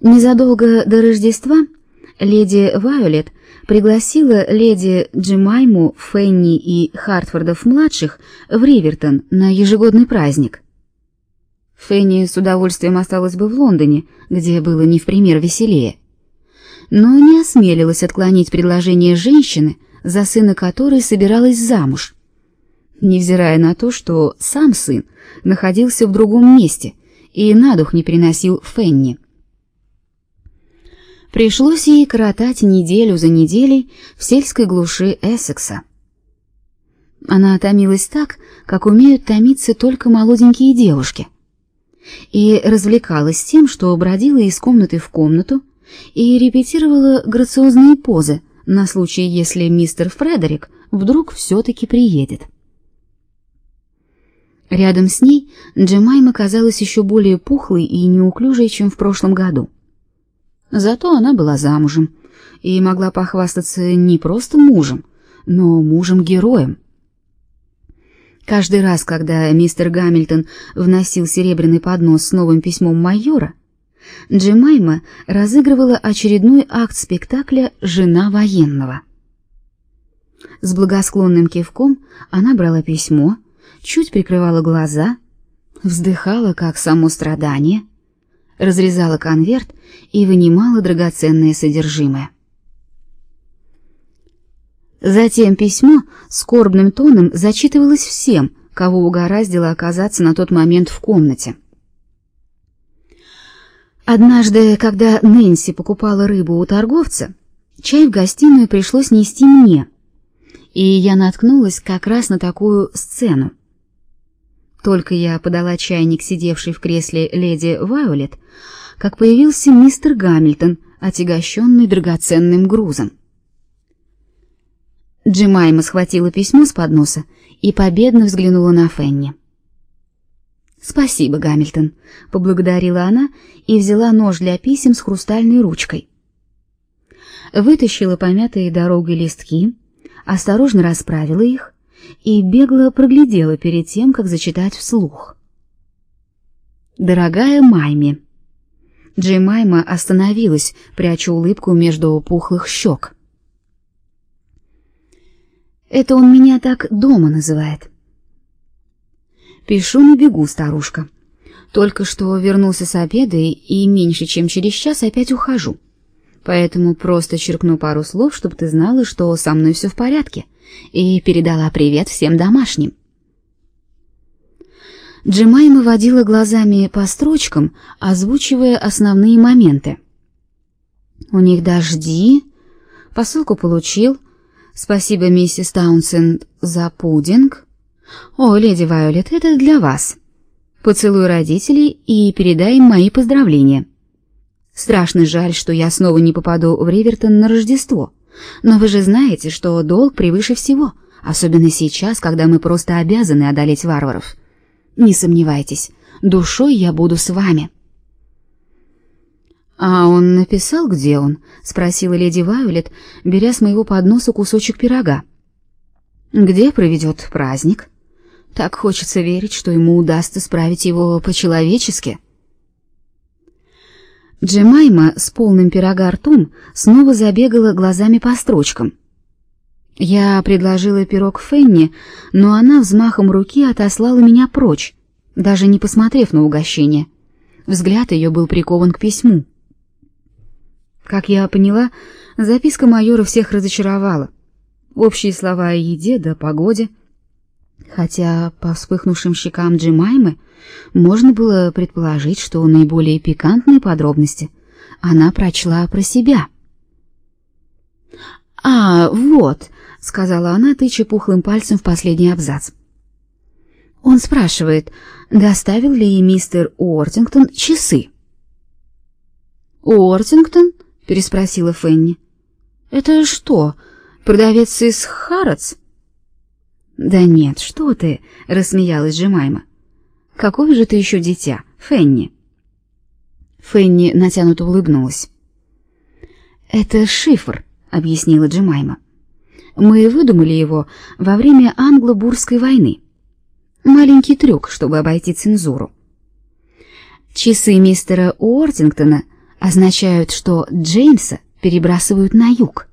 Незадолго до Рождества леди Вайолет пригласила леди Джемайму, Фенни и Хартфордов-младших в Ривертон на ежегодный праздник. Фенни с удовольствием осталась бы в Лондоне, где было не в пример веселее, но не осмелилась отклонить предложение женщины, за сына которой собиралась замуж, невзирая на то, что сам сын находился в другом месте и на дух не переносил Фенни. Пришлось ей коротать неделю за неделей в сельской глуши Эссекса. Она томилась так, как умеют томиться только молоденькие девушки, и развлекалась тем, что бродила из комнаты в комнату и репетировала грациозные позы на случай, если мистер Фредерик вдруг все-таки приедет. Рядом с ней Джемайма казалась еще более пухлой и неуклюжей, чем в прошлом году. Зато она была замужем и могла похвастаться не просто мужем, но мужем-героем. Каждый раз, когда мистер Гамильтон вносил серебряный поднос с новым письмом майора, Джемайма разыгрывала очередной акт спектакля «Жена военного». С благосклонным кивком она брала письмо, чуть прикрывала глаза, вздыхала как само страдание — разрезала конверт и вынимала драгоценное содержимое. Затем письмо скорбным тоном зачитывалось всем, кого угораздило оказаться на тот момент в комнате. Однажды, когда Нэнси покупала рыбу у торговца, чай в гостиную пришлось нести мне, и я наткнулась как раз на такую сцену. Только я подала чайник сидевшей в кресле леди Вайолет, как появился мистер Гамильтон, отягощенный драгоценным грузом. Джемайма схватила письмо с подноса и победно взглянула на Фенни. «Спасибо, Гамильтон», — поблагодарила она и взяла нож для писем с хрустальной ручкой. Вытащила помятые дорогой листки, осторожно расправила их и бегло проглядела перед тем, как зачитать вслух. «Дорогая Майми», Джемайма остановилась, пряча улыбку между пухлых щек. Это он меня так дома называет. Пишу на бегу, старушка. Только что вернулся с обеда и меньше чем через час опять ухожу. Поэтому просто черкну пару слов, чтобы ты знала, что со мной все в порядке, и передала привет всем домашним. Джемайма водила глазами по строчкам, озвучивая основные моменты. У них дожди. Посылку получил. Спасибо, миссис Таунсенд, за пудинг. О, леди Вайолет, это для вас. Поцелуй родителей и передай им мои поздравления. Страшно жаль, что я снова не попаду в Ривертон на Рождество. Но вы же знаете, что долг превыше всего, особенно сейчас, когда мы просто обязаны одолеть варваров. Не сомневайтесь, душой я буду с вами. А он написал, где он? спросила леди Вайолет, беря с моего подноса кусочек пирога. Где проведет праздник? Так хочется верить, что ему удастся справить его по-человечески. Джемайма с полным пирога ртом снова забегала глазами по строчкам. Я предложила пирог Фенни, но она взмахом руки отослала меня прочь, даже не посмотрев на угощение. Взгляд ее был прикован к письму. Как я поняла, записка майора всех разочаровала. Общие слова о еде да погоде, хотя по вспыхнувшим щекам Джимаймы можно было предположить, что наиболее пикантные подробности она прочла про себя. «А, вот», — сказала она, тыча пухлым пальцем в последний абзац. Он спрашивает, доставил ли мистер Уортингтон часы. «Уортингтон?» — переспросила Фенни. «Это что, продавец из Харатс?» «Да нет, что ты!» — рассмеялась Джемайма. «Какое же ты еще дитя, Фенни?» Фенни натянуто улыбнулась. «Это шифр», — объяснила Джемайма. «Мы выдумали его во время англо-бурской войны. Маленький трюк, чтобы обойти цензуру. Часы мистера Уортингтона означают, что Джеймса перебрасывают на юг.